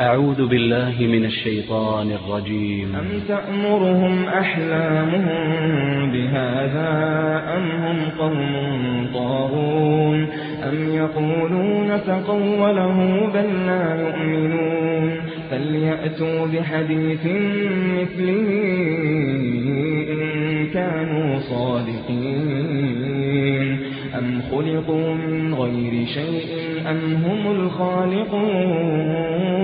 أعوذ بالله من الشيطان الرجيم. أم تأمرهم أحلامهم بهذا أم هم قوم طاغون؟ أم يقولون تقوله بل لا يؤمنون؟ فليأتوا بحديث مثله إن كانوا صادقين. أم خلقوا من غير شيء أم هم الخالقون؟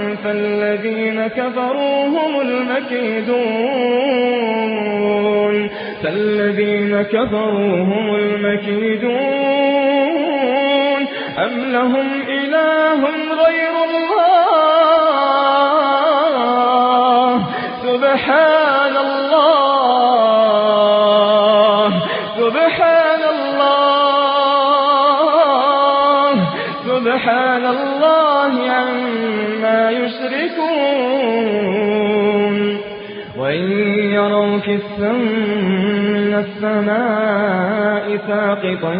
فالذين كفروا هم المكيدون. فالذين كفروا هم المكيدون. أم لهم إله غير الله؟ سبحان سبحان الله عما يشركون. وإن يروا كسا من السماء ساقطا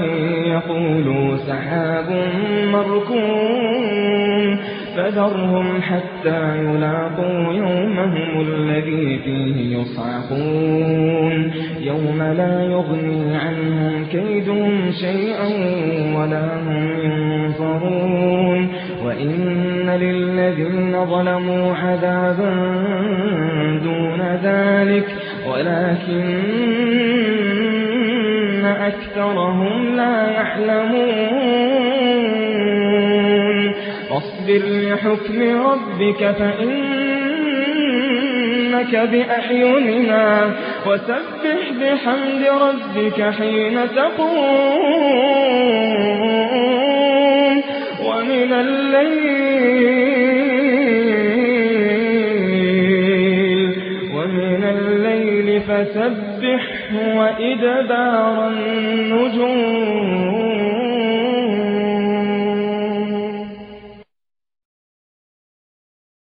يقولوا سحاب مركون. فذرهم حتى يلاقوا يومهم الذي فيه يصعقون. يوم لا يغني عنهم كيدهم شيئا ولا هم ينظرون وإن للذين ظلموا عذابا دون ذلك ولكن أكثرهم لا يعلمون واصبر لحكم ربك فإنك بأعيننا وسبح بحمد ربك حين تقوم من الليل ومن الليل فسبح وإدبار النجوم.